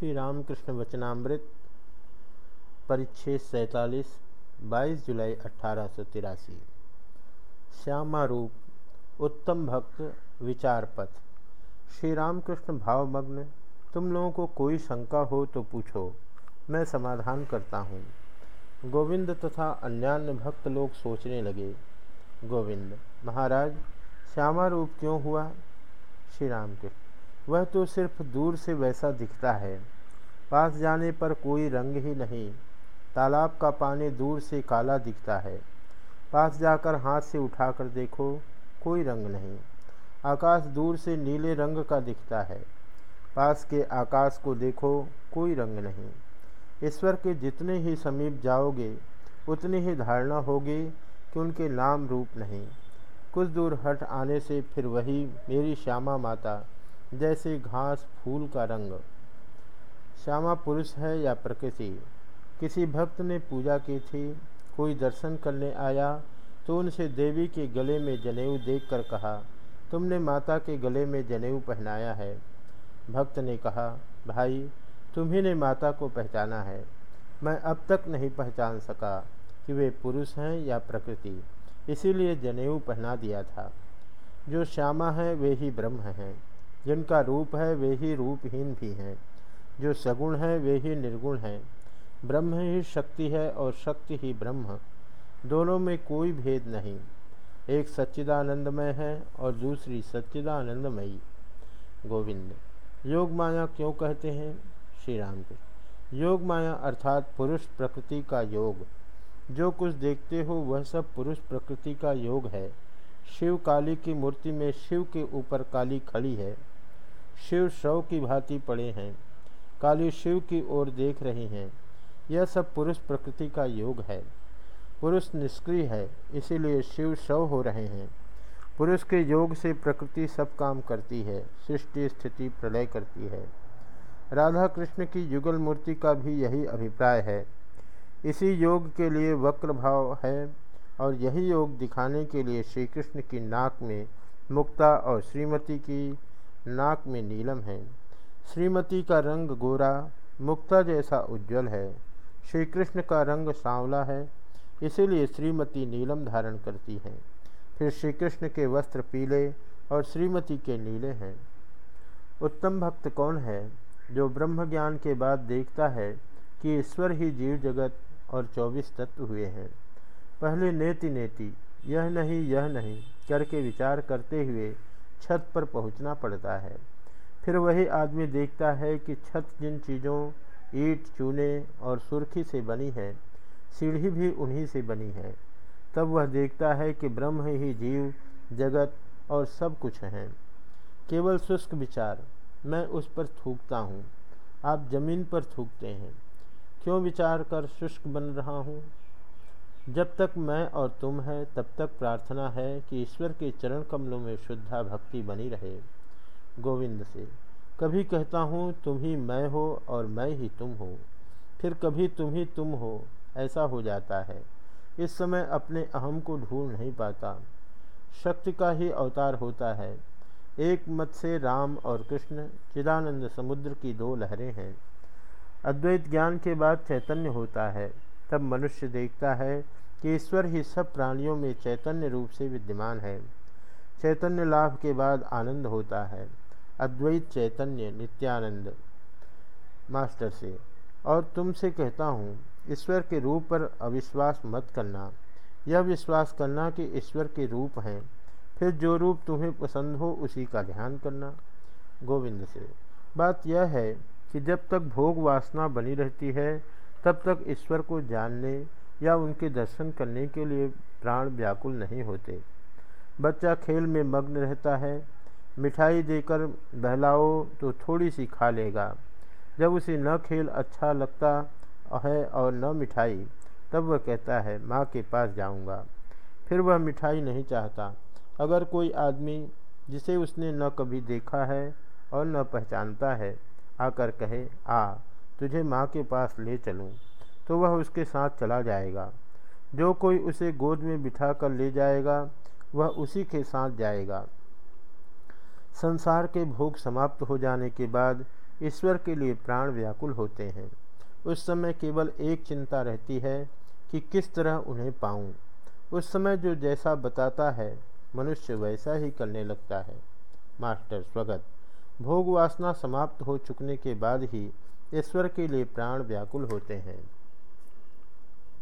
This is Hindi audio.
श्री रामकृष्ण वचनामृत, परिच्छेद सैतालीस, बाईस जुलाई अठारह सौ तिरासी। श्यामा रूप, उत्तम भक्त विचार पथ श्री रामकृष्ण भावमग्न, तुम लोगों को कोई शंका हो तो पूछो, मैं समाधान करता हूँ। गोविंद तथा अन्यान्य भक्त लोग सोचने लगे, गोविंद, महाराज, श्यामा रूप क्यों हुआ? श्री राम कृष्ण वह तो सिर्फ़ दूर से वैसा दिखता है। पास जाने पर कोई रंग ही नहीं। तालाब का पानी दूर से काला दिखता है। पास जाकर हाथ से उठाकर देखो, कोई रंग नहीं। आकाश दूर से नीले रंग का दिखता है। पास के आकाश को देखो, कोई रंग नहीं। ईश्वर के जितने ही समीप जाओगे, उतनी ही धारणा होगी कि उनके नाम रूप नहीं। कुछ दूर हट आने से फिर वही मेरी श्यामा माता। जैसे घास फूल का रंग। श्यामा पुरुष है या प्रकृति? किसी भक्त ने पूजा की थी, कोई दर्शन करने आया तो उनसे देवी के गले में जनेऊ देखकर कहा, तुमने माता के गले में जनेऊ पहनाया है। भक्त ने कहा, भाई, तुम्ही ने माता को पहचाना है। मैं अब तक नहीं पहचान सका कि वे पुरुष हैं या प्रकृति, इसीलिए जनेऊ पहना दिया था। जो श्यामा है, वे ही ब्रह्म हैं। जिनका रूप है वे ही रूपहीन भी हैं। जो सगुण है, वे ही निर्गुण हैं। ब्रह्म ही शक्ति है और शक्ति ही ब्रह्म। दोनों में कोई भेद नहीं। एक सच्चिदानंदमय है और दूसरी सच्चिदानंदमयी। गोविंद, योग माया क्यों कहते हैं? श्री राम के योग माया अर्थात पुरुष प्रकृति का योग। जो कुछ देखते हो, वह सब पुरुष प्रकृति का योग है। शिव काली की मूर्ति में शिव के ऊपर काली खड़ी है। शिव शव की भांति पड़े हैं, काली शिव की ओर देख रही हैं। यह सब पुरुष प्रकृति का योग है। पुरुष निष्क्रिय है, इसीलिए शिव शव हो रहे हैं। पुरुष के योग से प्रकृति सब काम करती है, सृष्टि, स्थिति, प्रलय करती है। राधा कृष्ण की युगल मूर्ति का भी यही अभिप्राय है। इसी योग के लिए वक्र भाव है और यही योग दिखाने के लिए श्री कृष्ण की नाक में मुक्ता और श्रीमती की नाक में नीलम है। श्रीमती का रंग गोरा, मुक्ता जैसा उज्जवल है। श्री कृष्ण का रंग सांवला है, इसीलिए श्रीमती नीलम धारण करती हैं। फिर श्री कृष्ण के वस्त्र पीले और श्रीमती के नीले हैं। उत्तम भक्त कौन है जो ब्रह्म ज्ञान के बाद देखता है कि ईश्वर ही जीव जगत और चौबीस तत्व हुए हैं? पहले नेति नेति, यह नहीं यह नहीं, करके विचार करते हुए छत पर पहुँचना पड़ता है। फिर वही आदमी देखता है कि छत जिन चीज़ों, ईट, चूने और सुर्खी से बनी है, सीढ़ी भी उन्हीं से बनी है। तब वह देखता है कि ब्रह्म ही जीव, जगत और सब कुछ हैं। केवल शुष्क विचार, मैं उस पर थूकता हूँ। आप ज़मीन पर थूकते हैं। क्यों विचार कर शुष्क बन रहा हूँ? जब तक मैं और तुम है, तब तक प्रार्थना है कि ईश्वर के चरण कमलों में शुद्धा भक्ति बनी रहे। गोविंद से, कभी कहता हूँ, तुम ही मैं हो और मैं ही तुम हो। फिर कभी तुम ही तुम हो, ऐसा हो जाता है। इस समय अपने अहम को ढूंढ नहीं पाता। शक्ति का ही अवतार होता है। एक मत से राम और कृष्ण, चिदानंद समुद्र की दो लहरें हैं। अद्वैत ज्ञान के बाद चैतन्य होता है। तब मनुष्य देखता है कि ईश्वर ही सब प्राणियों में चैतन्य रूप से विद्यमान है। चैतन्य लाभ के बाद आनंद होता है। अद्वैत चैतन्य नित्यानंद। मास्टर से, और तुमसे कहता हूँ, ईश्वर के रूप पर अविश्वास मत करना। यह विश्वास करना कि ईश्वर के रूप हैं। फिर जो रूप तुम्हें पसंद हो उसी का ध्यान करना। गोविंद से, बात यह है कि जब तक भोग वासना बनी रहती है तब तक ईश्वर को जानने या उनके दर्शन करने के लिए प्राण व्याकुल नहीं होते। बच्चा खेल में मग्न रहता है। मिठाई देकर बहलाओ तो थोड़ी सी खा लेगा। जब उसे न खेल अच्छा लगता है और न मिठाई, तब वह कहता है, माँ के पास जाऊँगा। फिर वह मिठाई नहीं चाहता। अगर कोई आदमी जिसे उसने न कभी देखा है और न पहचानता है, आकर कहे, आ तुझे माँ के पास ले चलूँ तो वह उसके साथ चला जाएगा। जो कोई उसे गोद में बिठा कर ले जाएगा, वह उसी के साथ जाएगा। संसार के भोग समाप्त हो जाने के बाद ईश्वर के लिए प्राण व्याकुल होते हैं। उस समय केवल एक चिंता रहती है कि किस तरह उन्हें पाऊँ। उस समय जो जैसा बताता है, मनुष्य वैसा ही करने लगता है। मास्टर, स्वगत। भोग वासना समाप्त हो चुकने के बाद ही ईश्वर के लिए प्राण व्याकुल होते हैं।